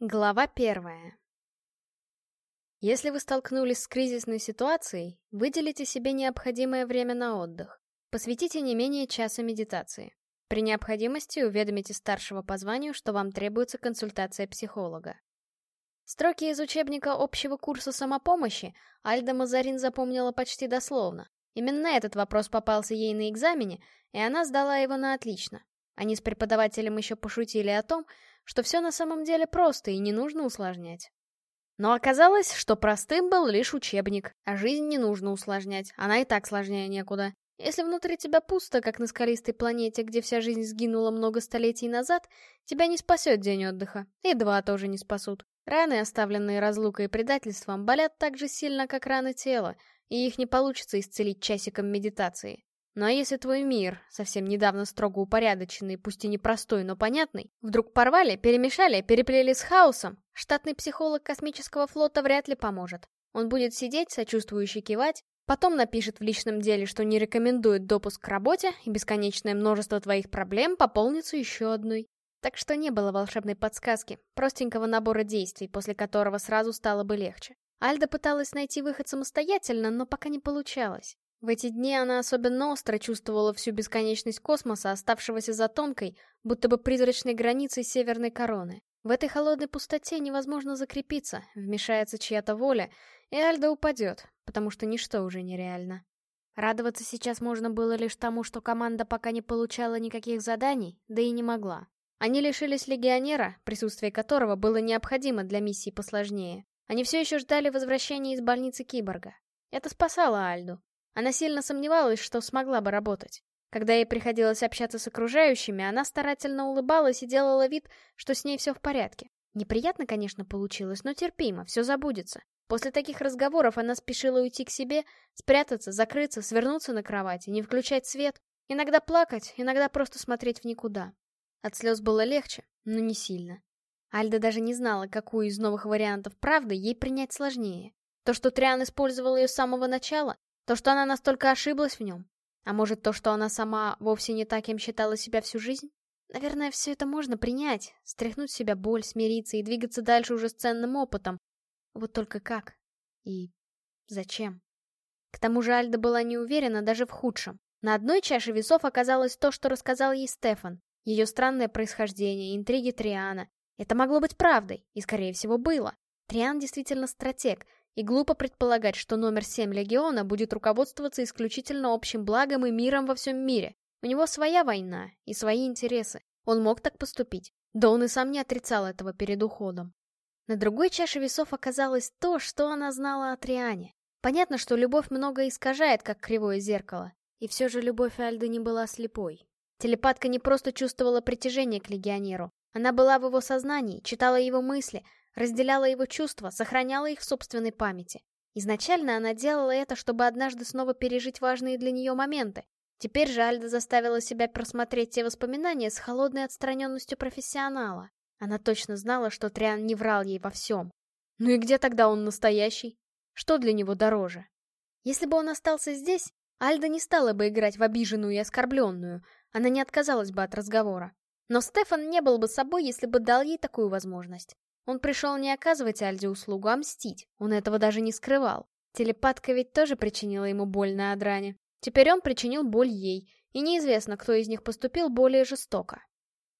Глава первая. Если вы столкнулись с кризисной ситуацией, выделите себе необходимое время на отдых. Посвятите не менее часа медитации. При необходимости уведомите старшего по званию, что вам требуется консультация психолога. Строки из учебника общего курса самопомощи Альда Мазарин запомнила почти дословно. Именно этот вопрос попался ей на экзамене, и она сдала его на отлично. Они с преподавателем еще пошутили о том, что все на самом деле просто и не нужно усложнять. Но оказалось, что простым был лишь учебник, а жизнь не нужно усложнять, она и так сложнее некуда. Если внутри тебя пусто, как на скалистой планете, где вся жизнь сгинула много столетий назад, тебя не спасет день отдыха, и два тоже не спасут. Раны, оставленные разлукой и предательством, болят так же сильно, как раны тела, и их не получится исцелить часиком медитации. Ну а если твой мир, совсем недавно строго упорядоченный, пусть и непростой, но понятный, вдруг порвали, перемешали, переплели с хаосом, штатный психолог космического флота вряд ли поможет. Он будет сидеть, сочувствующе кивать, потом напишет в личном деле, что не рекомендует допуск к работе, и бесконечное множество твоих проблем пополнится еще одной. Так что не было волшебной подсказки, простенького набора действий, после которого сразу стало бы легче. Альда пыталась найти выход самостоятельно, но пока не получалось. В эти дни она особенно остро чувствовала всю бесконечность космоса, оставшегося за тонкой, будто бы призрачной границей северной короны. В этой холодной пустоте невозможно закрепиться, вмешается чья-то воля, и Альда упадет, потому что ничто уже нереально. Радоваться сейчас можно было лишь тому, что команда пока не получала никаких заданий, да и не могла. Они лишились легионера, присутствие которого было необходимо для миссии посложнее. Они все еще ждали возвращения из больницы киборга. Это спасало Альду. Она сильно сомневалась, что смогла бы работать. Когда ей приходилось общаться с окружающими, она старательно улыбалась и делала вид, что с ней все в порядке. Неприятно, конечно, получилось, но терпимо, все забудется. После таких разговоров она спешила уйти к себе, спрятаться, закрыться, свернуться на кровати, не включать свет, иногда плакать, иногда просто смотреть в никуда. От слез было легче, но не сильно. Альда даже не знала, какую из новых вариантов правды ей принять сложнее. То, что Триан использовал ее с самого начала, то, что она настолько ошиблась в нем? А может, то, что она сама вовсе не так им считала себя всю жизнь? Наверное, все это можно принять, стряхнуть с себя боль, смириться и двигаться дальше уже с ценным опытом. Вот только как? И зачем? К тому же Альда была не уверена даже в худшем. На одной чаше весов оказалось то, что рассказал ей Стефан. Ее странное происхождение, интриги Триана. Это могло быть правдой, и, скорее всего, было. Триан действительно стратег, и глупо предполагать, что номер 7 Легиона будет руководствоваться исключительно общим благом и миром во всем мире. У него своя война и свои интересы. Он мог так поступить. Да он и сам не отрицал этого перед уходом. На другой чаше весов оказалось то, что она знала о Триане. Понятно, что любовь много искажает, как кривое зеркало. И все же любовь Альды не была слепой. Телепатка не просто чувствовала притяжение к легионеру. Она была в его сознании, читала его мысли, разделяла его чувства, сохраняла их в собственной памяти. Изначально она делала это, чтобы однажды снова пережить важные для нее моменты. Теперь же Альда заставила себя просмотреть те воспоминания с холодной отстраненностью профессионала. Она точно знала, что Триан не врал ей во всем. Ну и где тогда он настоящий? Что для него дороже? Если бы он остался здесь, Альда не стала бы играть в обиженную и оскорбленную, она не отказалась бы от разговора. Но Стефан не был бы собой, если бы дал ей такую возможность. Он пришел не оказывать Альде услугу, а мстить. Он этого даже не скрывал. Телепатка ведь тоже причинила ему боль на Адране. Теперь он причинил боль ей, и неизвестно, кто из них поступил более жестоко.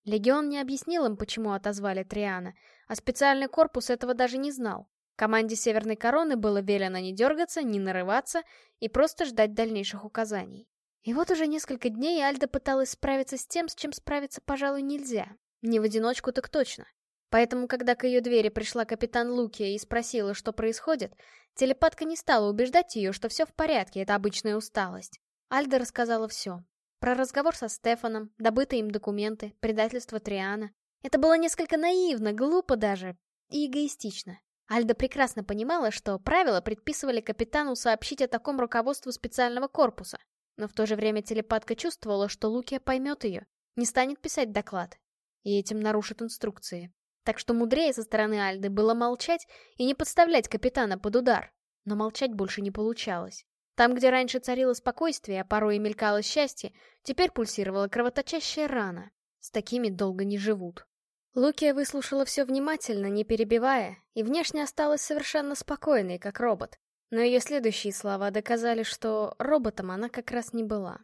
Легион не объяснил им, почему отозвали Триана, а специальный корпус этого даже не знал. Команде Северной Короны было велено не дергаться, не нарываться и просто ждать дальнейших указаний. И вот уже несколько дней Альда пыталась справиться с тем, с чем справиться, пожалуй, нельзя. Не в одиночку, так точно. Поэтому, когда к ее двери пришла капитан Лукия и спросила, что происходит, телепатка не стала убеждать ее, что все в порядке, это обычная усталость. Альда рассказала все. Про разговор со Стефаном, добытые им документы, предательство Триана. Это было несколько наивно, глупо даже и эгоистично. Альда прекрасно понимала, что правила предписывали капитану сообщить о таком руководству специального корпуса. Но в то же время телепатка чувствовала, что Лукия поймет ее, не станет писать доклад, и этим нарушит инструкции. Так что мудрее со стороны Альды было молчать и не подставлять капитана под удар. Но молчать больше не получалось. Там, где раньше царило спокойствие, а порой и мелькало счастье, теперь пульсировала кровоточащая рана. С такими долго не живут. Лукия выслушала все внимательно, не перебивая, и внешне осталась совершенно спокойной, как робот. Но ее следующие слова доказали, что роботом она как раз не была.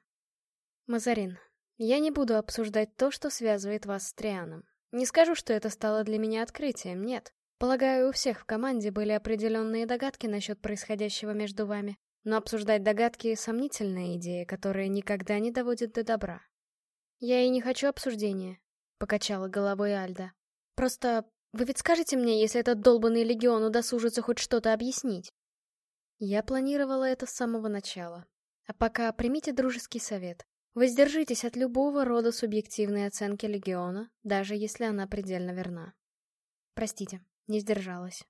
«Мазарин, я не буду обсуждать то, что связывает вас с Трианом. Не скажу, что это стало для меня открытием, нет. Полагаю, у всех в команде были определенные догадки насчет происходящего между вами. Но обсуждать догадки — сомнительная идея, которая никогда не доводит до добра. «Я и не хочу обсуждения», — покачала головой Альда. «Просто вы ведь скажете мне, если этот долбанный легион удосужится хоть что-то объяснить?» Я планировала это с самого начала. А пока примите дружеский совет. Воздержитесь от любого рода субъективной оценки легиона, даже если она предельно верна. Простите, не сдержалась.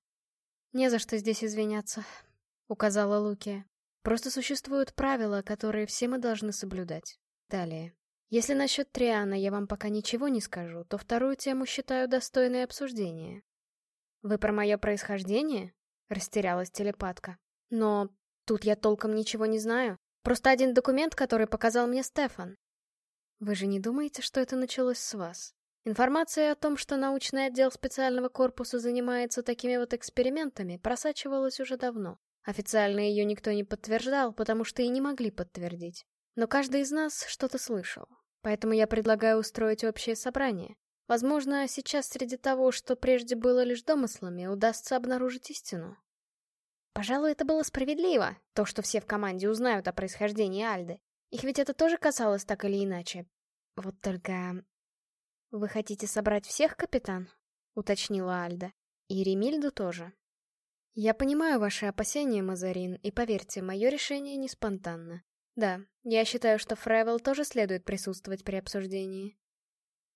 «Не за что здесь извиняться», — указала Лукия. Просто существуют правила, которые все мы должны соблюдать. Далее. Если насчет Триана я вам пока ничего не скажу, то вторую тему считаю достойной обсуждения. «Вы про мое происхождение?» — растерялась телепатка. «Но тут я толком ничего не знаю. Просто один документ, который показал мне Стефан. Вы же не думаете, что это началось с вас? Информация о том, что научный отдел специального корпуса занимается такими вот экспериментами, просачивалась уже давно. Официально ее никто не подтверждал, потому что и не могли подтвердить. Но каждый из нас что-то слышал. Поэтому я предлагаю устроить общее собрание. Возможно, сейчас среди того, что прежде было лишь домыслами, удастся обнаружить истину. Пожалуй, это было справедливо, то, что все в команде узнают о происхождении Альды. Их ведь это тоже касалось так или иначе. Вот только... «Вы хотите собрать всех, капитан?» — уточнила Альда. «И Ремильду тоже». Я понимаю ваши опасения, Мазарин, и поверьте, мое решение не спонтанно. Да, я считаю, что Фревел тоже следует присутствовать при обсуждении.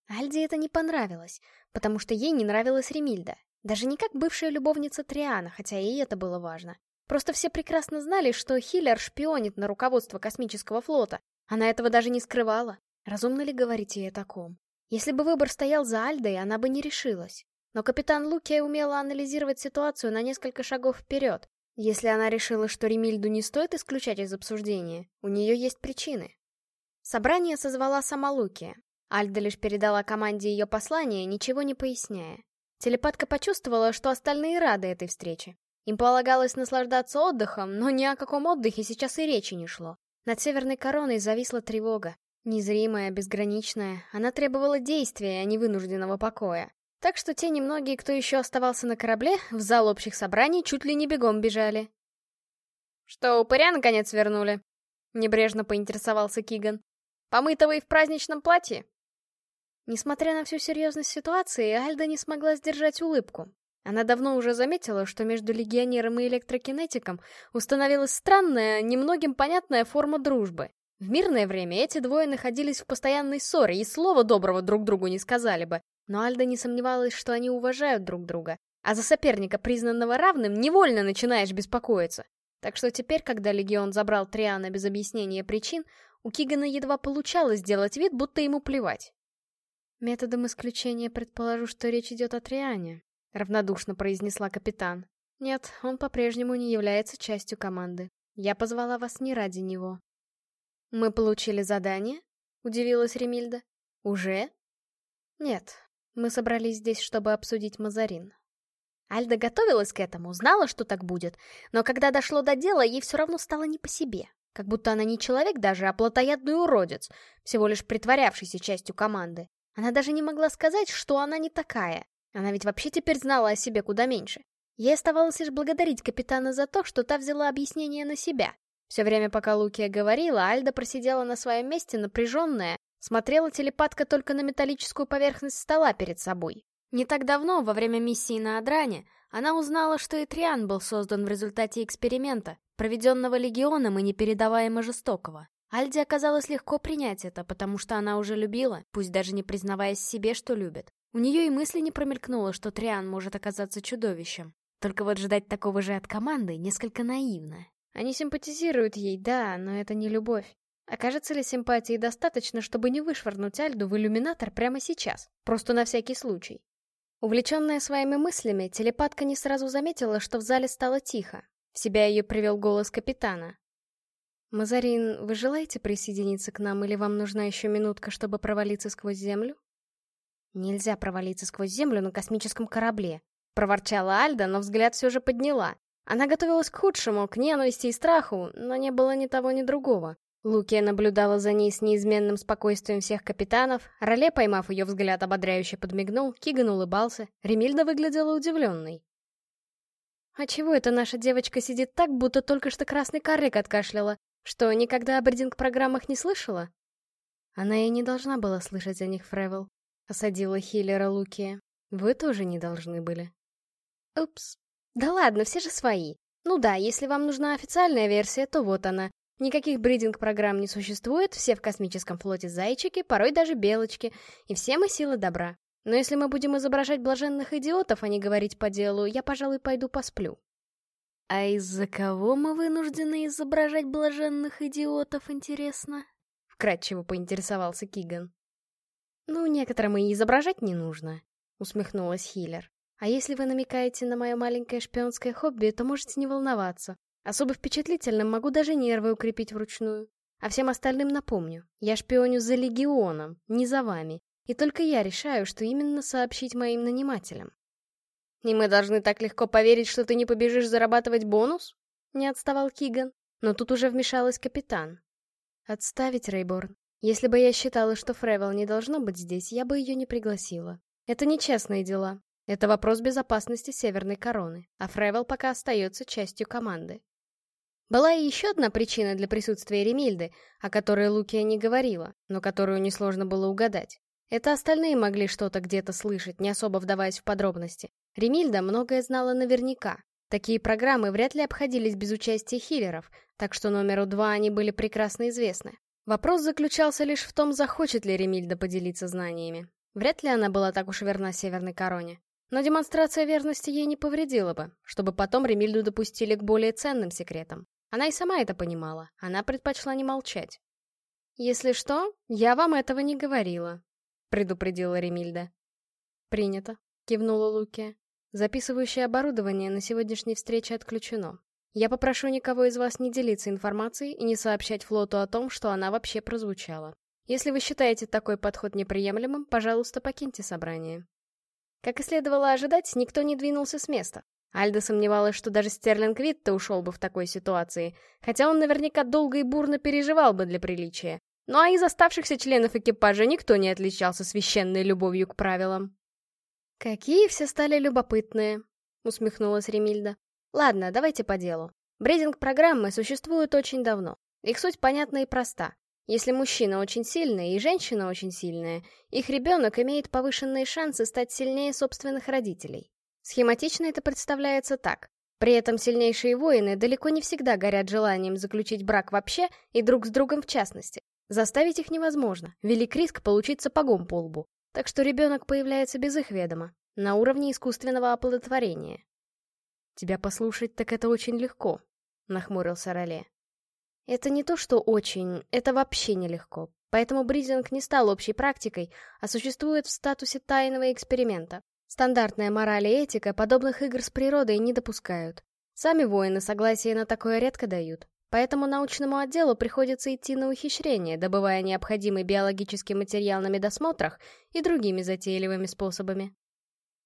Альде это не понравилось, потому что ей не нравилась Ремильда. Даже не как бывшая любовница Триана, хотя и это было важно. Просто все прекрасно знали, что Хиллер шпионит на руководство космического флота. Она этого даже не скрывала. Разумно ли говорить ей о таком? Если бы выбор стоял за Альдой, она бы не решилась. Но капитан Лукия умела анализировать ситуацию на несколько шагов вперед. Если она решила, что Ремильду не стоит исключать из обсуждения, у нее есть причины. Собрание созвала сама Лукия. Альда лишь передала команде ее послание, ничего не поясняя. Телепатка почувствовала, что остальные рады этой встрече. Им полагалось наслаждаться отдыхом, но ни о каком отдыхе сейчас и речи не шло. Над Северной Короной зависла тревога. Незримая, безграничная, она требовала действия, а не вынужденного покоя. Так что те немногие, кто еще оставался на корабле, в зал общих собраний чуть ли не бегом бежали. «Что, упыря наконец вернули?» — небрежно поинтересовался Киган. «Помытого и в праздничном платье?» Несмотря на всю серьезность ситуации, Альда не смогла сдержать улыбку. Она давно уже заметила, что между легионером и электрокинетиком установилась странная, немногим понятная форма дружбы. В мирное время эти двое находились в постоянной ссоре и слова доброго друг другу не сказали бы, но Альда не сомневалась, что они уважают друг друга. А за соперника, признанного равным, невольно начинаешь беспокоиться. Так что теперь, когда Легион забрал Триана без объяснения причин, у Кигана едва получалось сделать вид, будто ему плевать. «Методом исключения предположу, что речь идет о Триане», — равнодушно произнесла капитан. «Нет, он по-прежнему не является частью команды. Я позвала вас не ради него». «Мы получили задание?» — удивилась Ремильда. «Уже?» «Нет, мы собрались здесь, чтобы обсудить Мазарин. Альда готовилась к этому, знала, что так будет, но когда дошло до дела, ей все равно стало не по себе. Как будто она не человек даже, а плотоядный уродец, всего лишь притворявшийся частью команды. Она даже не могла сказать, что она не такая. Она ведь вообще теперь знала о себе куда меньше. Ей оставалось лишь благодарить капитана за то, что та взяла объяснение на себя. Все время, пока Лукия говорила, Альда просидела на своем месте напряженная, Смотрела телепатка только на металлическую поверхность стола перед собой. Не так давно, во время миссии на Адране, она узнала, что и Триан был создан в результате эксперимента, проведенного Легионом и непередаваемо жестокого. Альде оказалось легко принять это, потому что она уже любила, пусть даже не признаваясь себе, что любит. У нее и мысли не промелькнуло, что Триан может оказаться чудовищем. Только вот ждать такого же от команды несколько наивно. Они симпатизируют ей, да, но это не любовь. Окажется ли симпатии достаточно, чтобы не вышвырнуть Альду в иллюминатор прямо сейчас? Просто на всякий случай. Увлеченная своими мыслями, телепатка не сразу заметила, что в зале стало тихо. В себя ее привел голос капитана. «Мазарин, вы желаете присоединиться к нам, или вам нужна еще минутка, чтобы провалиться сквозь землю?» Нельзя провалиться сквозь землю на космическом корабле. Проворчала Альда, но взгляд все же подняла. Она готовилась к худшему, к ненависти и страху, но не было ни того, ни другого. Лукия наблюдала за ней с неизменным спокойствием всех капитанов, Роле, поймав ее взгляд, ободряюще подмигнул, Киган улыбался, Ремильда выглядела удивленной. «А чего это наша девочка сидит так, будто только что красный каррик откашляла? Что, никогда о бридинг-программах не слышала?» Она и не должна была слышать о них, Фревел. Осадила Хиллера Лукия. Вы тоже не должны были. Упс. Да ладно, все же свои. Ну да, если вам нужна официальная версия, то вот она. Никаких бридинг-программ не существует, все в космическом флоте зайчики, порой даже белочки, и все мы силы добра. Но если мы будем изображать блаженных идиотов, а не говорить по делу, я, пожалуй, пойду посплю. А из-за кого мы вынуждены изображать блаженных идиотов, интересно? Вкратчиво поинтересовался Киган. Ну, некоторым и изображать не нужно, усмехнулась Хиллер. А если вы намекаете на мое маленькое шпионское хобби, то можете не волноваться. Особо впечатлительным могу даже нервы укрепить вручную. А всем остальным напомню, я шпионю за Легионом, не за вами. И только я решаю, что именно сообщить моим нанимателям. «И мы должны так легко поверить, что ты не побежишь зарабатывать бонус?» Не отставал Киган. Но тут уже вмешалась капитан. «Отставить, Рейборн. Если бы я считала, что Фревел не должно быть здесь, я бы ее не пригласила. Это нечестные дела. Это вопрос безопасности Северной Короны, а Фревел пока остается частью команды. Была и еще одна причина для присутствия Ремильды, о которой Лукия не говорила, но которую несложно было угадать. Это остальные могли что-то где-то слышать, не особо вдаваясь в подробности. Ремильда многое знала наверняка. Такие программы вряд ли обходились без участия хиллеров, так что номеру два они были прекрасно известны. Вопрос заключался лишь в том, захочет ли Ремильда поделиться знаниями. Вряд ли она была так уж верна Северной Короне. Но демонстрация верности ей не повредила бы, чтобы потом Ремильду допустили к более ценным секретам. Она и сама это понимала, она предпочла не молчать. «Если что, я вам этого не говорила», — предупредила Ремильда. «Принято», — кивнула Лукия. «Записывающее оборудование на сегодняшней встрече отключено. Я попрошу никого из вас не делиться информацией и не сообщать флоту о том, что она вообще прозвучала. Если вы считаете такой подход неприемлемым, пожалуйста, покиньте собрание». Как и следовало ожидать, никто не двинулся с места. Альда сомневалась, что даже Стерлинг Витта ушел бы в такой ситуации, хотя он наверняка долго и бурно переживал бы для приличия. Ну а из оставшихся членов экипажа никто не отличался священной любовью к правилам. «Какие все стали любопытные», — усмехнулась Ремильда. «Ладно, давайте по делу. Брединг-программы существуют очень давно. Их суть понятна и проста. Если мужчина очень сильный и женщина очень сильная, их ребенок имеет повышенные шансы стать сильнее собственных родителей. Схематично это представляется так. При этом сильнейшие воины далеко не всегда горят желанием заключить брак вообще и друг с другом в частности. Заставить их невозможно, велик риск получить сапогом по лбу. Так что ребенок появляется без их ведома, на уровне искусственного оплодотворения. «Тебя послушать, так это очень легко», — нахмурился Роле. «Это не то, что очень, это вообще нелегко. Поэтому бридинг не стал общей практикой, а существует в статусе тайного эксперимента. Стандартная мораль и этика подобных игр с природой не допускают. Сами воины согласие на такое редко дают. Поэтому научному отделу приходится идти на ухищрение, добывая необходимый биологический материал на медосмотрах и другими затейливыми способами.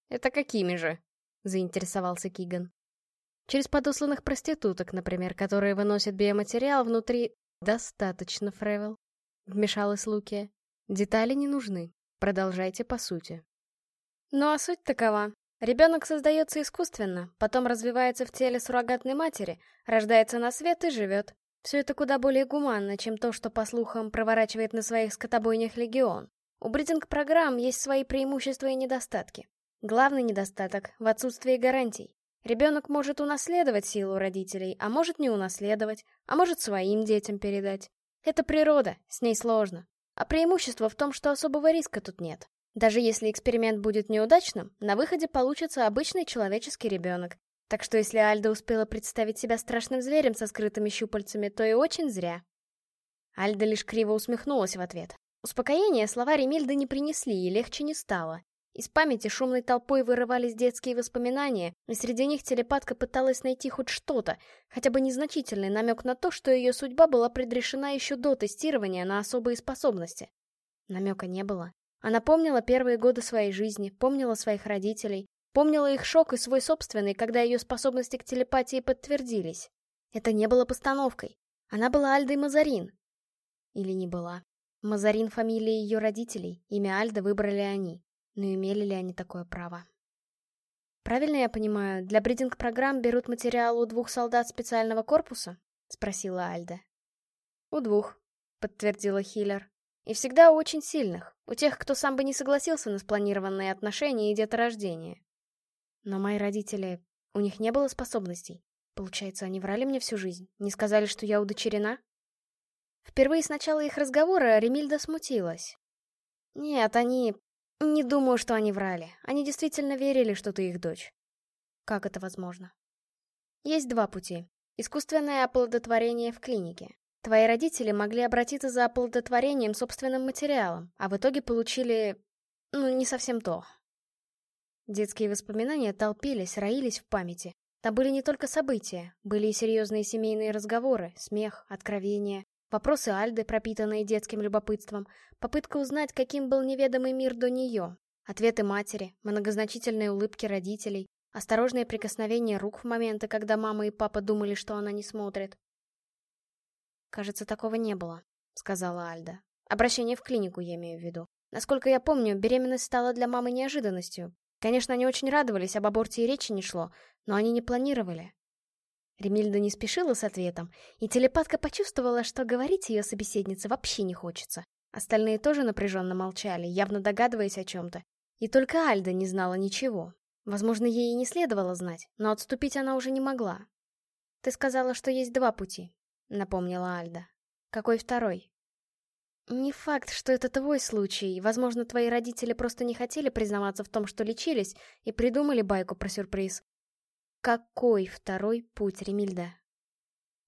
«Это какими же?» — заинтересовался Киган. «Через подосланных проституток, например, которые выносят биоматериал внутри...» «Достаточно, Фревел», — вмешалась Лукия. «Детали не нужны. Продолжайте по сути». Ну а суть такова. Ребенок создается искусственно, потом развивается в теле суррогатной матери, рождается на свет и живет. Все это куда более гуманно, чем то, что, по слухам, проворачивает на своих скотобойнях легион. У бридинг-программ есть свои преимущества и недостатки. Главный недостаток — в отсутствии гарантий. Ребенок может унаследовать силу родителей, а может не унаследовать, а может своим детям передать. Это природа, с ней сложно. А преимущество в том, что особого риска тут нет. Даже если эксперимент будет неудачным, на выходе получится обычный человеческий ребенок. Так что если Альда успела представить себя страшным зверем со скрытыми щупальцами, то и очень зря. Альда лишь криво усмехнулась в ответ. Успокоения слова Ремильды не принесли, и легче не стало. Из памяти шумной толпой вырывались детские воспоминания, и среди них телепатка пыталась найти хоть что-то, хотя бы незначительный намек на то, что ее судьба была предрешена еще до тестирования на особые способности. Намека не было. Она помнила первые годы своей жизни, помнила своих родителей, помнила их шок и свой собственный, когда ее способности к телепатии подтвердились. Это не было постановкой. Она была Альдой Мазарин. Или не была. Мазарин — фамилия ее родителей, имя Альда выбрали они. Но имели ли они такое право? «Правильно я понимаю, для бридинг-программ берут материал у двух солдат специального корпуса?» — спросила Альда. «У двух», — подтвердила Хиллер. «И всегда у очень сильных, у тех, кто сам бы не согласился на спланированные отношения и деторождение. Но мои родители... У них не было способностей. Получается, они врали мне всю жизнь? Не сказали, что я удочерена?» Впервые с начала их разговора Ремильда смутилась. «Нет, они... Не думаю, что они врали. Они действительно верили, что ты их дочь. Как это возможно? Есть два пути. Искусственное оплодотворение в клинике. Твои родители могли обратиться за оплодотворением собственным материалом, а в итоге получили... ну, не совсем то. Детские воспоминания толпились, роились в памяти. Там были не только события, были и серьезные семейные разговоры, смех, откровения, Вопросы Альды, пропитанные детским любопытством, попытка узнать, каким был неведомый мир до нее, ответы матери, многозначительные улыбки родителей, осторожные прикосновения рук в моменты, когда мама и папа думали, что она не смотрит. «Кажется, такого не было», — сказала Альда. «Обращение в клинику я имею в виду. Насколько я помню, беременность стала для мамы неожиданностью. Конечно, они очень радовались, об аборте и речи не шло, но они не планировали. Ремильда не спешила с ответом, и телепатка почувствовала, что говорить ее собеседнице вообще не хочется. Остальные тоже напряженно молчали, явно догадываясь о чем-то. И только Альда не знала ничего. Возможно, ей и не следовало знать, но отступить она уже не могла. «Ты сказала, что есть два пути», — напомнила Альда. «Какой второй?» «Не факт, что это твой случай. Возможно, твои родители просто не хотели признаваться в том, что лечились, и придумали байку про сюрприз. Какой второй путь, Ремильда?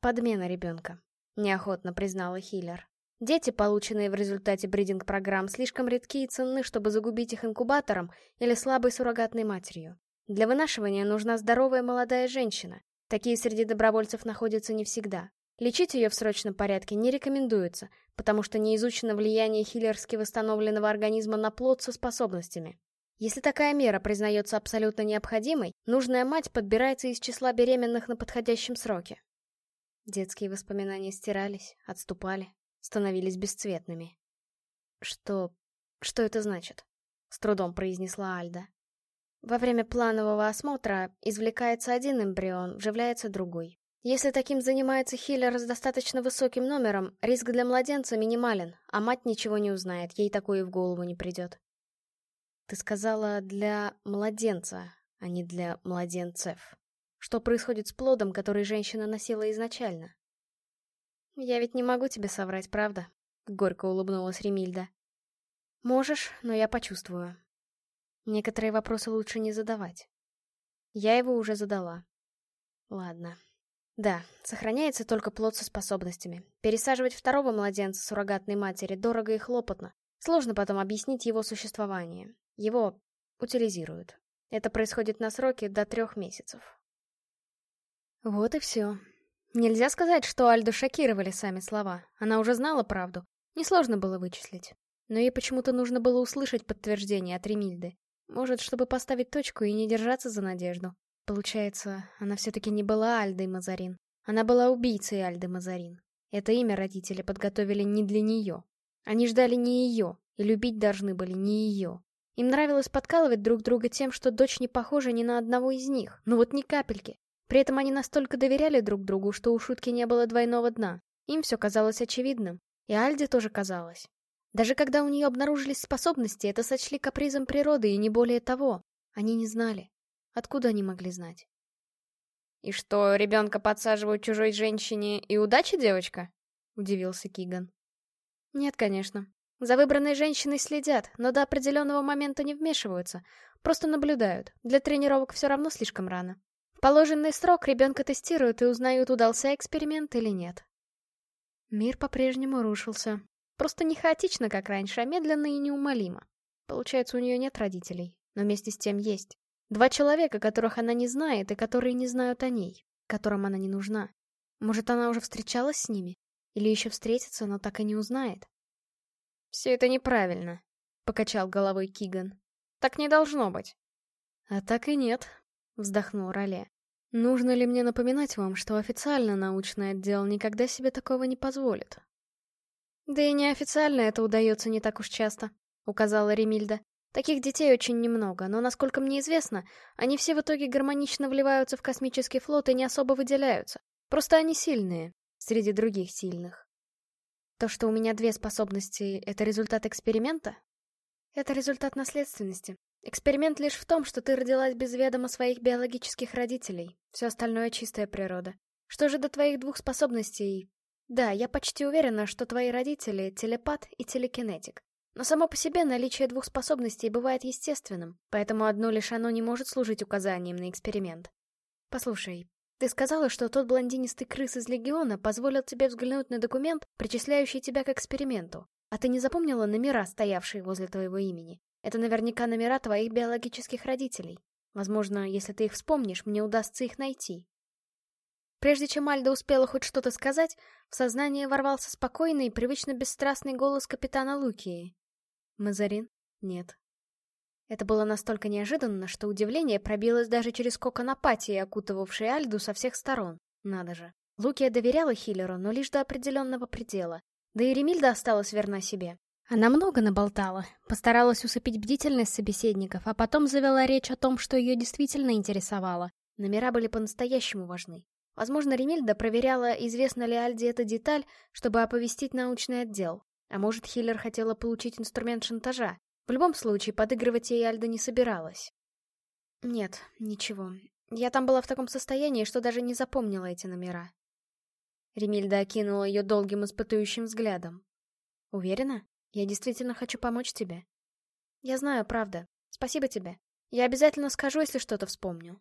Подмена ребенка, неохотно признала Хиллер. Дети, полученные в результате бридинг-программ, слишком редки и ценны, чтобы загубить их инкубатором или слабой суррогатной матерью. Для вынашивания нужна здоровая молодая женщина. Такие среди добровольцев находятся не всегда. Лечить ее в срочном порядке не рекомендуется, потому что не изучено влияние хиллерски восстановленного организма на плод со способностями. Если такая мера признается абсолютно необходимой, нужная мать подбирается из числа беременных на подходящем сроке. Детские воспоминания стирались, отступали, становились бесцветными. «Что... что это значит?» — с трудом произнесла Альда. Во время планового осмотра извлекается один эмбрион, вживляется другой. Если таким занимается хиллер с достаточно высоким номером, риск для младенца минимален, а мать ничего не узнает, ей такое в голову не придет. Ты сказала «для младенца», а не «для младенцев». Что происходит с плодом, который женщина носила изначально? «Я ведь не могу тебе соврать, правда?» — горько улыбнулась Ремильда. «Можешь, но я почувствую. Некоторые вопросы лучше не задавать. Я его уже задала. Ладно. Да, сохраняется только плод со способностями. Пересаживать второго младенца суррогатной матери дорого и хлопотно. Сложно потом объяснить его существование. Его утилизируют. Это происходит на сроке до трех месяцев. Вот и все. Нельзя сказать, что Альду шокировали сами слова. Она уже знала правду. Несложно было вычислить. Но ей почему-то нужно было услышать подтверждение от Ремильды. Может, чтобы поставить точку и не держаться за надежду. Получается, она все-таки не была Альдой Мазарин. Она была убийцей Альды Мазарин. Это имя родители подготовили не для нее. Они ждали не ее, и любить должны были не ее. Им нравилось подкалывать друг друга тем, что дочь не похожа ни на одного из них, ну вот ни капельки. При этом они настолько доверяли друг другу, что у шутки не было двойного дна. Им все казалось очевидным. И Альде тоже казалось. Даже когда у нее обнаружились способности, это сочли капризом природы и не более того. Они не знали. Откуда они могли знать? «И что, ребенка подсаживают чужой женщине и удача, девочка?» — удивился Киган. «Нет, конечно. За выбранной женщиной следят, но до определенного момента не вмешиваются. Просто наблюдают. Для тренировок все равно слишком рано. В положенный срок ребенка тестируют и узнают, удался эксперимент или нет. Мир по-прежнему рушился. Просто не хаотично, как раньше, а медленно и неумолимо. Получается, у нее нет родителей, но вместе с тем есть. Два человека, которых она не знает и которые не знают о ней, которым она не нужна. Может, она уже встречалась с ними? Или еще встретится, но так и не узнает? «Все это неправильно», — покачал головой Киган. «Так не должно быть». «А так и нет», — вздохнул Роле. «Нужно ли мне напоминать вам, что официально научный отдел никогда себе такого не позволит?» «Да и неофициально это удается не так уж часто», — указала Ремильда. «Таких детей очень немного, но, насколько мне известно, они все в итоге гармонично вливаются в космический флот и не особо выделяются. Просто они сильные, среди других сильных. То, что у меня две способности, это результат эксперимента? Это результат наследственности. Эксперимент лишь в том, что ты родилась без ведома своих биологических родителей. Все остальное чистая природа. Что же до твоих двух способностей? Да, я почти уверена, что твои родители — телепат и телекинетик. Но само по себе наличие двух способностей бывает естественным, поэтому одно лишь оно не может служить указанием на эксперимент. Послушай, ты сказала, что тот блондинистый крыс из Легиона позволил тебе взглянуть на документ, причисляющий тебя к эксперименту. А ты не запомнила номера, стоявшие возле твоего имени? Это наверняка номера твоих биологических родителей. Возможно, если ты их вспомнишь, мне удастся их найти. Прежде чем Альда успела хоть что-то сказать, в сознание ворвался спокойный и привычно бесстрастный голос капитана Лукии. Мазарин? Нет. Это было настолько неожиданно, что удивление пробилось даже через кокон апатии, окутывавший Альду со всех сторон. Надо же. Лукия доверяла Хиллеру, но лишь до определенного предела. Да и Ремильда осталась верна себе. Она много наболтала, постаралась усыпить бдительность собеседников, а потом завела речь о том, что ее действительно интересовало. Номера были по-настоящему важны. Возможно, Ремильда проверяла, известна ли Альде эта деталь, чтобы оповестить научный отдел. А может, Хиллер хотела получить инструмент шантажа, в любом случае, подыгрывать ей Альда не собиралась. Нет, ничего. Я там была в таком состоянии, что даже не запомнила эти номера. Ремильда окинула ее долгим испытующим взглядом. Уверена? Я действительно хочу помочь тебе. Я знаю, правда. Спасибо тебе. Я обязательно скажу, если что-то вспомню.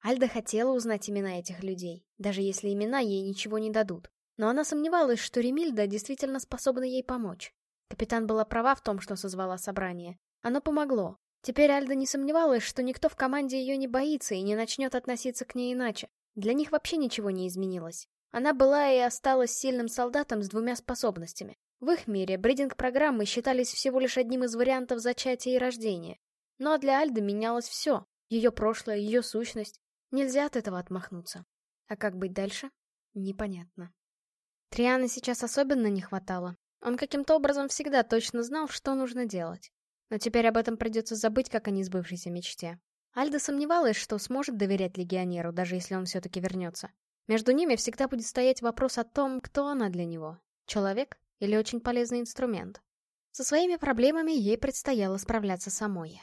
Альда хотела узнать имена этих людей, даже если имена ей ничего не дадут. Но она сомневалась, что Ремильда действительно способна ей помочь. Капитан была права в том, что созвала собрание. Оно помогло. Теперь Альда не сомневалась, что никто в команде ее не боится и не начнет относиться к ней иначе. Для них вообще ничего не изменилось. Она была и осталась сильным солдатом с двумя способностями. В их мире бридинг-программы считались всего лишь одним из вариантов зачатия и рождения. Но для Альды менялось все. Ее прошлое, ее сущность. Нельзя от этого отмахнуться. А как быть дальше? Непонятно. Трианы сейчас особенно не хватало. Он каким-то образом всегда точно знал, что нужно делать. Но теперь об этом придется забыть, как о несбывшейся мечте. Альда сомневалась, что сможет доверять легионеру, даже если он все-таки вернется. Между ними всегда будет стоять вопрос о том, кто она для него. Человек или очень полезный инструмент. Со своими проблемами ей предстояло справляться самой.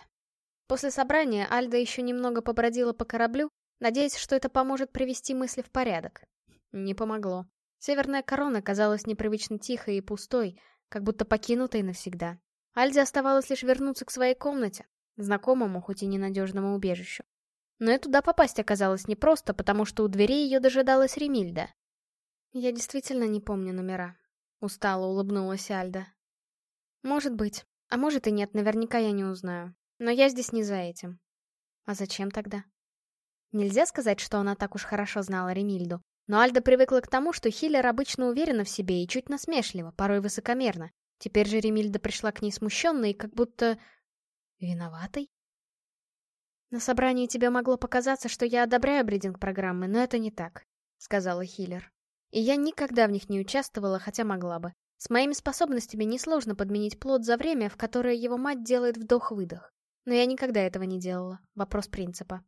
После собрания Альда еще немного побродила по кораблю, надеясь, что это поможет привести мысли в порядок. Не помогло. Северная корона казалась непривычно тихой и пустой, как будто покинутой навсегда. Альде оставалось лишь вернуться к своей комнате, знакомому, хоть и ненадежному убежищу. Но и туда попасть оказалось непросто, потому что у двери ее дожидалась Ремильда. «Я действительно не помню номера», — устало улыбнулась Альда. «Может быть. А может и нет, наверняка я не узнаю. Но я здесь не за этим». «А зачем тогда?» Нельзя сказать, что она так уж хорошо знала Ремильду. Но Альда привыкла к тому, что Хиллер обычно уверена в себе и чуть насмешлива, порой высокомерно. Теперь же Ремильда пришла к ней смущенной и как будто... виноватой? «На собрании тебе могло показаться, что я одобряю бридинг-программы, но это не так», — сказала Хиллер. «И я никогда в них не участвовала, хотя могла бы. С моими способностями несложно подменить плод за время, в которое его мать делает вдох-выдох. Но я никогда этого не делала. Вопрос принципа.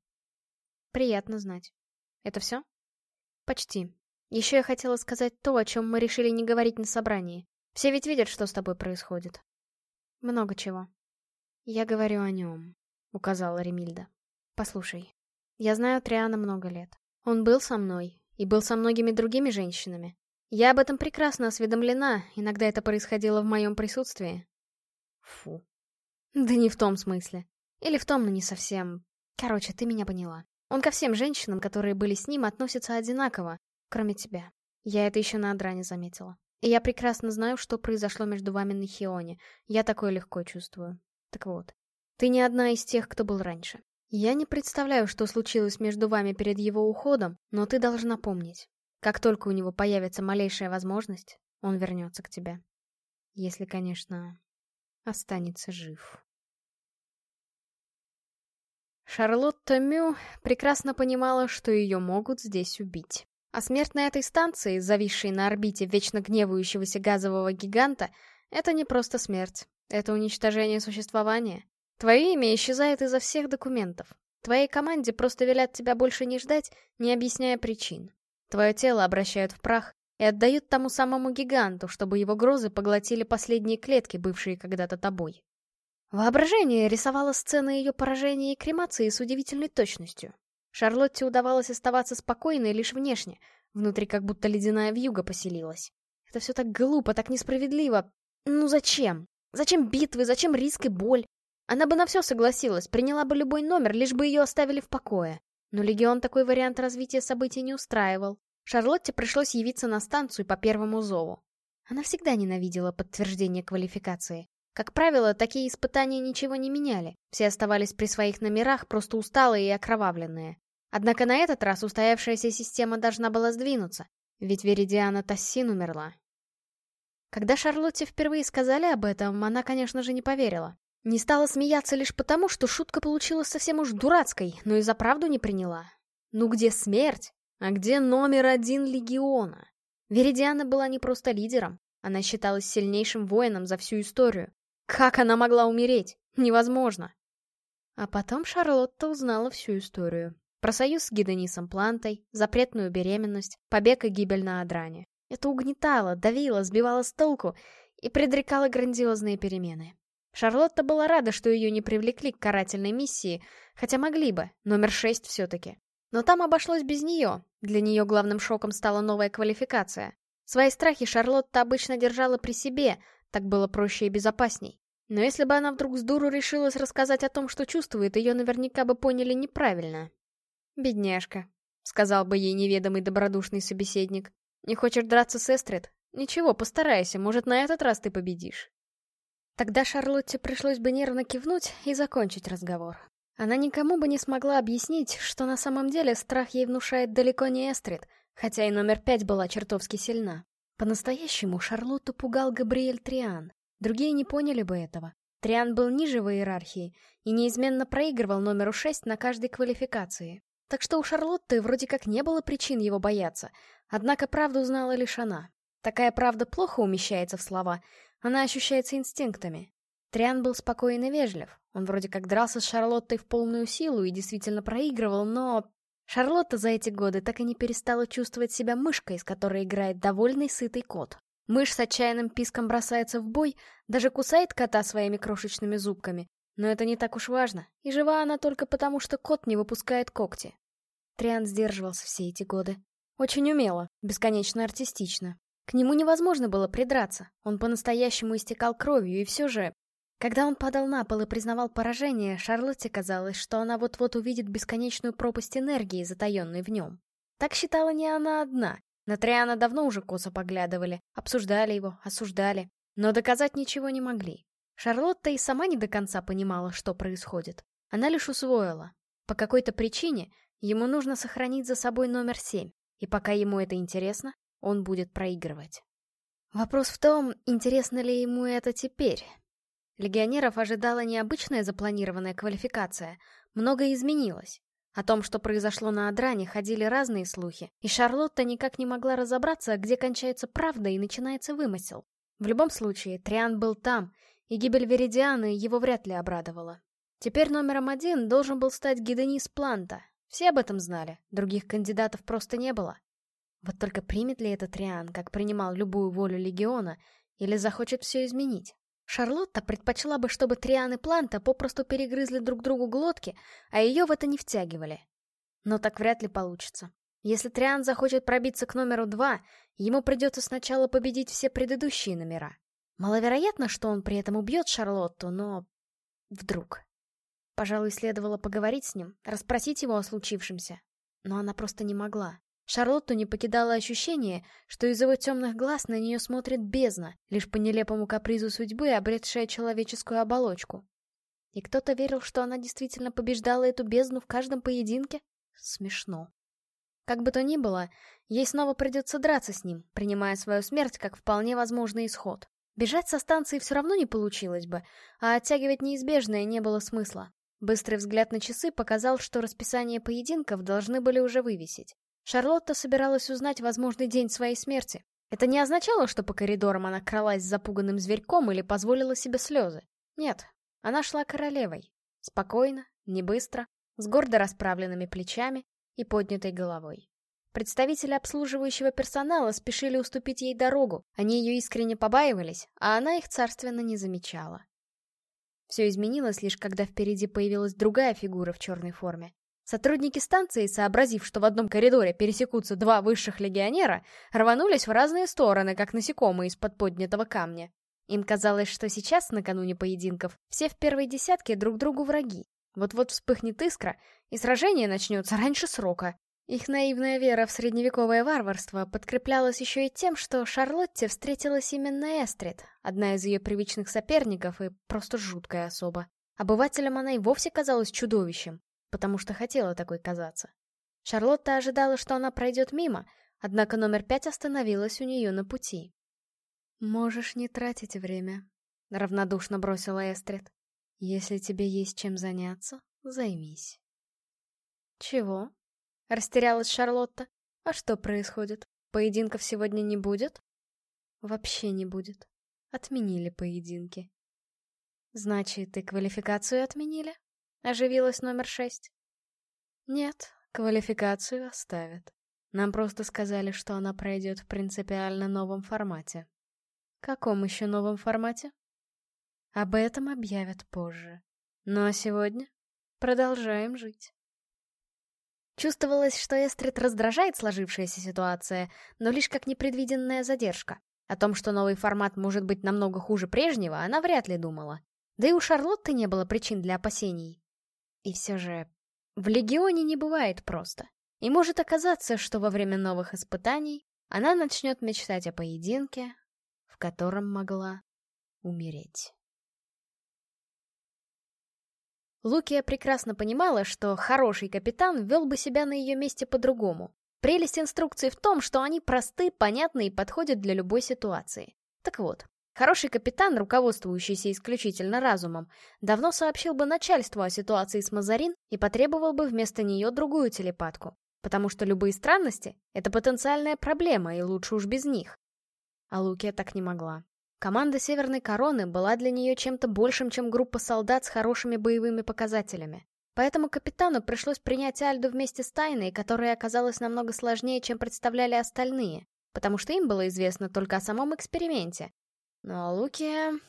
Приятно знать. Это все? Почти. Еще я хотела сказать то, о чем мы решили не говорить на собрании. Все ведь видят, что с тобой происходит. Много чего. Я говорю о нем, указала Ремильда. Послушай, я знаю Триана много лет. Он был со мной, и был со многими другими женщинами. Я об этом прекрасно осведомлена, иногда это происходило в моем присутствии. Фу. Да не в том смысле. Или в том, но не совсем. Короче, ты меня поняла. Он ко всем женщинам, которые были с ним, относится одинаково, кроме тебя. Я это еще на Адране заметила. И я прекрасно знаю, что произошло между вами на Хионе. Я такое легко чувствую. Так вот, ты не одна из тех, кто был раньше. Я не представляю, что случилось между вами перед его уходом, но ты должна помнить. Как только у него появится малейшая возможность, он вернется к тебе. Если, конечно... останется жив. Шарлотта Мю прекрасно понимала, что ее могут здесь убить. А смерть на этой станции, зависшей на орбите вечно гневающегося газового гиганта, это не просто смерть. Это уничтожение существования. Твое имя исчезает изо всех документов. Твоей команде просто велят тебя больше не ждать, не объясняя причин. Твое тело обращают в прах и отдают тому самому гиганту, чтобы его грозы поглотили последние клетки, бывшие когда-то тобой. Воображение рисовало сцены ее поражения и кремации с удивительной точностью. Шарлотте удавалось оставаться спокойной лишь внешне, внутри как будто ледяная вьюга поселилась. Это все так глупо, так несправедливо. Ну зачем? Зачем битвы, зачем риск и боль? Она бы на все согласилась, приняла бы любой номер, лишь бы ее оставили в покое. Но Легион такой вариант развития событий не устраивал. Шарлотте пришлось явиться на станцию по первому зову. Она всегда ненавидела подтверждение квалификации. Как правило, такие испытания ничего не меняли. Все оставались при своих номерах, просто усталые и окровавленные. Однако на этот раз устоявшаяся система должна была сдвинуться, ведь Веридиана Тассин умерла. Когда Шарлотте впервые сказали об этом, она, конечно же, не поверила. Не стала смеяться лишь потому, что шутка получилась совсем уж дурацкой, но и за правду не приняла. Ну где смерть? А где номер один легиона? Веридиана была не просто лидером, она считалась сильнейшим воином за всю историю. Как она могла умереть? Невозможно. А потом Шарлотта узнала всю историю. Про союз с Гидонисом Плантой, запретную беременность, побег и гибель на Адране. Это угнетало, давило, сбивало с толку и предрекало грандиозные перемены. Шарлотта была рада, что ее не привлекли к карательной миссии, хотя могли бы, номер шесть все-таки. Но там обошлось без нее, для нее главным шоком стала новая квалификация. Свои страхи Шарлотта обычно держала при себе, так было проще и безопасней. Но если бы она вдруг с дуру решилась рассказать о том, что чувствует, ее наверняка бы поняли неправильно. «Бедняжка», — сказал бы ей неведомый добродушный собеседник. «Не хочешь драться с Эстрид? Ничего, постарайся, может, на этот раз ты победишь». Тогда Шарлотте пришлось бы нервно кивнуть и закончить разговор. Она никому бы не смогла объяснить, что на самом деле страх ей внушает далеко не Эстрид, хотя и номер пять была чертовски сильна. По-настоящему Шарлотту пугал Габриэль Триан. Другие не поняли бы этого. Триан был ниже в иерархии и неизменно проигрывал номеру шесть на каждой квалификации. Так что у Шарлотты вроде как не было причин его бояться, однако правду знала лишь она. Такая правда плохо умещается в слова, она ощущается инстинктами. Триан был спокоен и вежлив, он вроде как дрался с Шарлоттой в полную силу и действительно проигрывал, но... Шарлотта за эти годы так и не перестала чувствовать себя мышкой, с которой играет довольный сытый кот. Мышь с отчаянным писком бросается в бой, даже кусает кота своими крошечными зубками, но это не так уж важно, и жива она только потому, что кот не выпускает когти. Триан сдерживался все эти годы. Очень умело, бесконечно артистично. К нему невозможно было придраться, он по-настоящему истекал кровью, и все же... Когда он падал на пол и признавал поражение, Шарлотте казалось, что она вот-вот увидит бесконечную пропасть энергии, затаенной в нем. Так считала не она одна. На Триана давно уже косо поглядывали, обсуждали его, осуждали, но доказать ничего не могли. Шарлотта и сама не до конца понимала, что происходит. Она лишь усвоила. По какой-то причине ему нужно сохранить за собой номер семь, и пока ему это интересно, он будет проигрывать. Вопрос в том, интересно ли ему это теперь. Легионеров ожидала необычная запланированная квалификация. Многое изменилось. О том, что произошло на Адране, ходили разные слухи, и Шарлотта никак не могла разобраться, где кончается правда и начинается вымысел. В любом случае, Триан был там, и гибель Веридианы его вряд ли обрадовала. Теперь номером один должен был стать Гиденис Планта. Все об этом знали, других кандидатов просто не было. Вот только примет ли этот Триан, как принимал любую волю Легиона, или захочет все изменить? Шарлотта предпочла бы, чтобы Триан и Планта попросту перегрызли друг другу глотки, а ее в это не втягивали. Но так вряд ли получится. Если Триан захочет пробиться к номеру два, ему придется сначала победить все предыдущие номера. Маловероятно, что он при этом убьет Шарлотту, но... Вдруг. Пожалуй, следовало поговорить с ним, расспросить его о случившемся. Но она просто не могла. Шарлотту не покидало ощущение, что из его темных глаз на нее смотрит бездна, лишь по нелепому капризу судьбы, обретшая человеческую оболочку. И кто-то верил, что она действительно побеждала эту бездну в каждом поединке? Смешно. Как бы то ни было, ей снова придется драться с ним, принимая свою смерть как вполне возможный исход. Бежать со станции все равно не получилось бы, а оттягивать неизбежное не было смысла. Быстрый взгляд на часы показал, что расписание поединков должны были уже вывесить. Шарлотта собиралась узнать возможный день своей смерти. Это не означало, что по коридорам она кралась с запуганным зверьком или позволила себе слезы. Нет, она шла королевой. Спокойно, не быстро, с гордо расправленными плечами и поднятой головой. Представители обслуживающего персонала спешили уступить ей дорогу, они ее искренне побаивались, а она их царственно не замечала. Все изменилось лишь когда впереди появилась другая фигура в черной форме. Сотрудники станции, сообразив, что в одном коридоре пересекутся два высших легионера, рванулись в разные стороны, как насекомые из-под поднятого камня. Им казалось, что сейчас, накануне поединков, все в первой десятке друг другу враги. Вот-вот вспыхнет искра, и сражение начнется раньше срока. Их наивная вера в средневековое варварство подкреплялась еще и тем, что Шарлотте встретилась именно Эстрид, одна из ее привычных соперников и просто жуткая особа. Обывателям она и вовсе казалась чудовищем, потому что хотела такой казаться. Шарлотта ожидала, что она пройдет мимо, однако номер пять остановилась у нее на пути. «Можешь не тратить время», — равнодушно бросила Эстрид. «Если тебе есть чем заняться, займись». «Чего?» Растерялась Шарлотта. А что происходит? Поединков сегодня не будет? Вообще не будет. Отменили поединки. Значит, и квалификацию отменили? Оживилась номер шесть. Нет, квалификацию оставят. Нам просто сказали, что она пройдет в принципиально новом формате. Каком еще новом формате? Об этом объявят позже. Ну а сегодня продолжаем жить. Чувствовалось, что Эстрид раздражает сложившаяся ситуация, но лишь как непредвиденная задержка. О том, что новый формат может быть намного хуже прежнего, она вряд ли думала. Да и у Шарлотты не было причин для опасений. И все же, в Легионе не бывает просто. И может оказаться, что во время новых испытаний она начнет мечтать о поединке, в котором могла умереть. Лукия прекрасно понимала, что хороший капитан вел бы себя на ее месте по-другому. Прелесть инструкций в том, что они просты, понятны и подходят для любой ситуации. Так вот, хороший капитан, руководствующийся исключительно разумом, давно сообщил бы начальству о ситуации с Мазарин и потребовал бы вместо нее другую телепатку. Потому что любые странности — это потенциальная проблема, и лучше уж без них. А Лукия так не могла. Команда Северной Короны была для нее чем-то большим, чем группа солдат с хорошими боевыми показателями. Поэтому капитану пришлось принять Альду вместе с Тайной, которая оказалась намного сложнее, чем представляли остальные, потому что им было известно только о самом эксперименте. Но Лукия...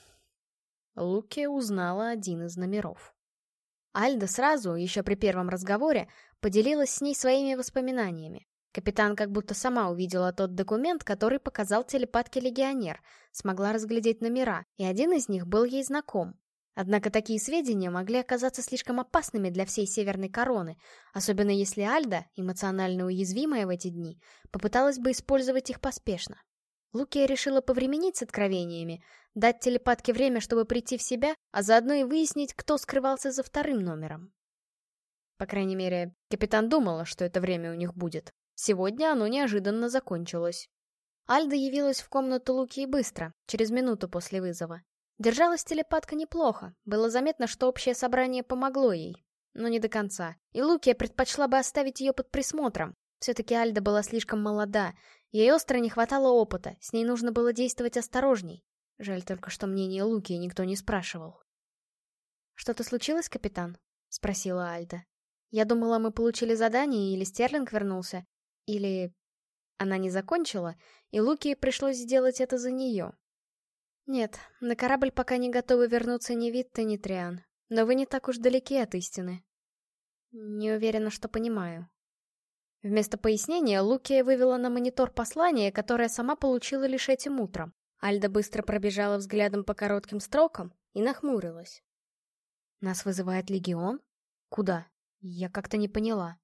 Лукия узнала один из номеров. Альда сразу, еще при первом разговоре, поделилась с ней своими воспоминаниями. Капитан как будто сама увидела тот документ, который показал телепатке-легионер, смогла разглядеть номера, и один из них был ей знаком. Однако такие сведения могли оказаться слишком опасными для всей Северной Короны, особенно если Альда, эмоционально уязвимая в эти дни, попыталась бы использовать их поспешно. Лукия решила повременить с откровениями, дать телепатке время, чтобы прийти в себя, а заодно и выяснить, кто скрывался за вторым номером. По крайней мере, капитан думала, что это время у них будет. Сегодня оно неожиданно закончилось. Альда явилась в комнату Луки быстро, через минуту после вызова. Держалась телепатка неплохо, было заметно, что общее собрание помогло ей. Но не до конца. И Лукия предпочла бы оставить ее под присмотром. Все-таки Альда была слишком молода, ей остро не хватало опыта, с ней нужно было действовать осторожней. Жаль только, что мнение Луки никто не спрашивал. «Что-то случилось, капитан?» — спросила Альда. «Я думала, мы получили задание, или Стерлинг вернулся. Или... Она не закончила, и Луки пришлось сделать это за нее. Нет, на корабль пока не готовы вернуться ни Витта, ни Триан. Но вы не так уж далеки от истины. Не уверена, что понимаю. Вместо пояснения Лукия вывела на монитор послание, которое сама получила лишь этим утром. Альда быстро пробежала взглядом по коротким строкам и нахмурилась. «Нас вызывает Легион? Куда? Я как-то не поняла».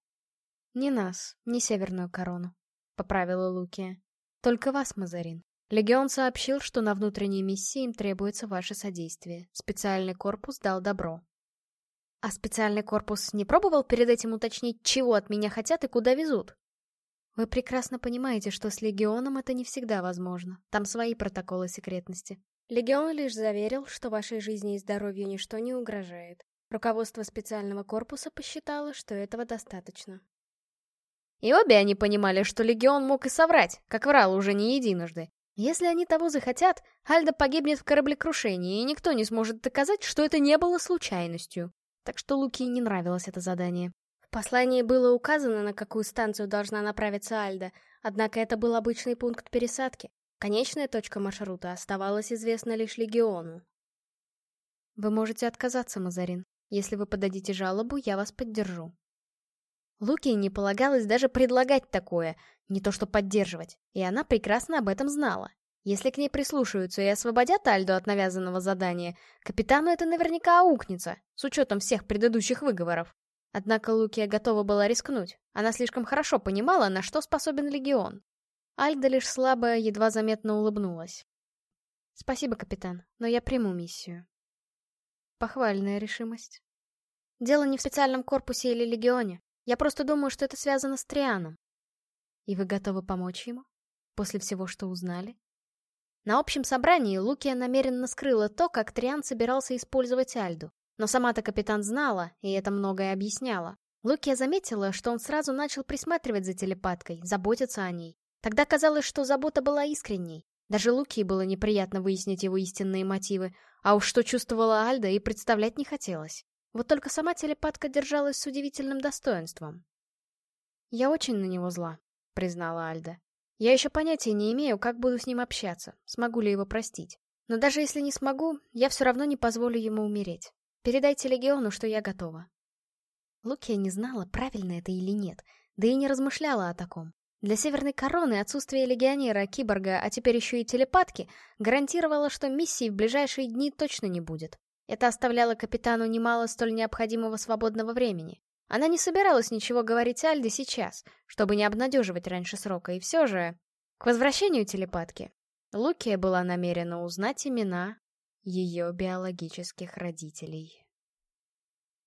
«Не нас, не Северную Корону», — поправила Лукия. «Только вас, Мазарин. Легион сообщил, что на внутренней миссии им требуется ваше содействие. Специальный корпус дал добро». «А специальный корпус не пробовал перед этим уточнить, чего от меня хотят и куда везут?» «Вы прекрасно понимаете, что с Легионом это не всегда возможно. Там свои протоколы секретности. Легион лишь заверил, что вашей жизни и здоровью ничто не угрожает. Руководство специального корпуса посчитало, что этого достаточно. И обе они понимали, что Легион мог и соврать, как врал уже не единожды. Если они того захотят, Альда погибнет в кораблекрушении, и никто не сможет доказать, что это не было случайностью. Так что Луки не нравилось это задание. В послании было указано, на какую станцию должна направиться Альда, однако это был обычный пункт пересадки. Конечная точка маршрута оставалась известна лишь Легиону. Вы можете отказаться, Мазарин. Если вы подадите жалобу, я вас поддержу. Луки не полагалось даже предлагать такое, не то что поддерживать, и она прекрасно об этом знала. Если к ней прислушаются и освободят Альду от навязанного задания, капитану это наверняка аукнется, с учетом всех предыдущих выговоров. Однако Лукия готова была рискнуть. Она слишком хорошо понимала, на что способен Легион. Альда лишь слабо, едва заметно улыбнулась. «Спасибо, капитан, но я приму миссию». Похвальная решимость. Дело не в специальном корпусе или легионе. Я просто думаю, что это связано с Трианом. И вы готовы помочь ему? После всего, что узнали? На общем собрании Лукия намеренно скрыла то, как Триан собирался использовать Альду. Но сама-то капитан знала, и это многое объясняло. Лукия заметила, что он сразу начал присматривать за телепаткой, заботиться о ней. Тогда казалось, что забота была искренней. Даже Лукии было неприятно выяснить его истинные мотивы, а уж что чувствовала Альда и представлять не хотелось. Вот только сама телепатка держалась с удивительным достоинством. «Я очень на него зла», — признала Альда. «Я еще понятия не имею, как буду с ним общаться, смогу ли его простить. Но даже если не смогу, я все равно не позволю ему умереть. Передайте Легиону, что я готова». Лукия не знала, правильно это или нет, да и не размышляла о таком. Для Северной Короны отсутствие легионера, киборга, а теперь еще и телепатки, гарантировало, что миссии в ближайшие дни точно не будет. Это оставляло капитану немало столь необходимого свободного времени. Она не собиралась ничего говорить Альде сейчас, чтобы не обнадеживать раньше срока, и все же... К возвращению телепатки Лукия была намерена узнать имена ее биологических родителей.